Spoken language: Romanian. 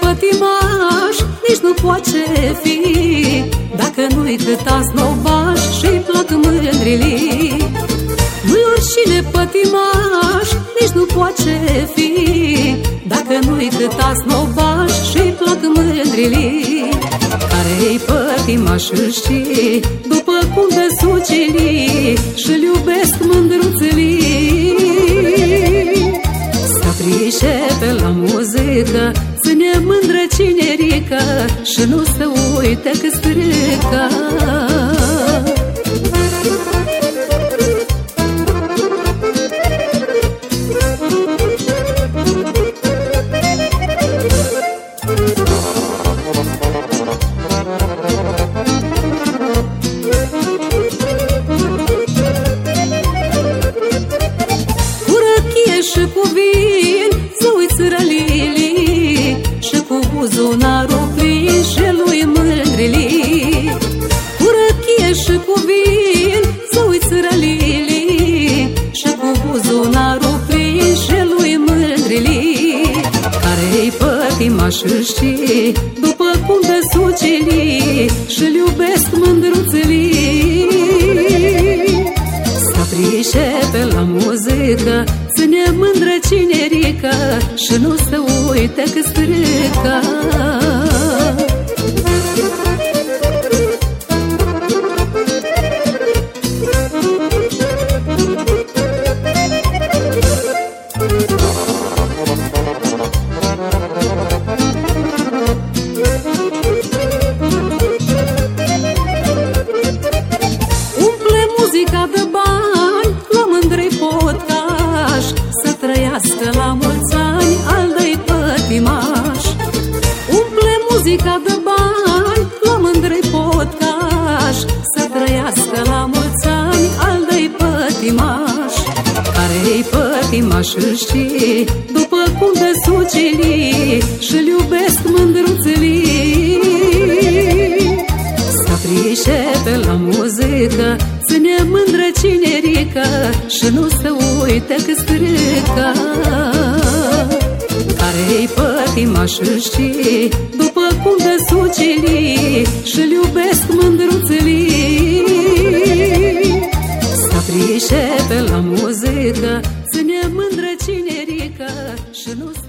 pătimaș Nici nu poate fi. Dacă nu-i câta snobaș Și-i plac mândrilii. Nu-i oricine pătimaș Nici nu poate fi Dacă nu-i câta snobaș Și-i plac mândrilii Care-i pătimaș știi După cum de sucilii Și-l iubesc mândruțelii Să prișepe la muzică Ține mândră cinerică Și nu se uite că strică și cu vin Să uiți rălili buzunarul plin și lui mândrili Cu răchie și cu vin să uiți rălili Și cu buzunarul plin și lui mândrili Care-i pătimaș știi muzică Ține mândră cinerică Și nu se uite că strică Umple muzica de bani La mândrei potcaș Să trăiască la mulți ani Al dăi pătimaș Care-i pătimaș știi După cum de sucilii Și-l iubesc mândruțelii. Să prișepe la muzică Ține mândră cinerică Și nu se uite că strică Care-i pătimaș știi După cum de sucilii Și-l iubesc mândruțelii. Să prișepe la muzică Ține mândră cinerică Și nu se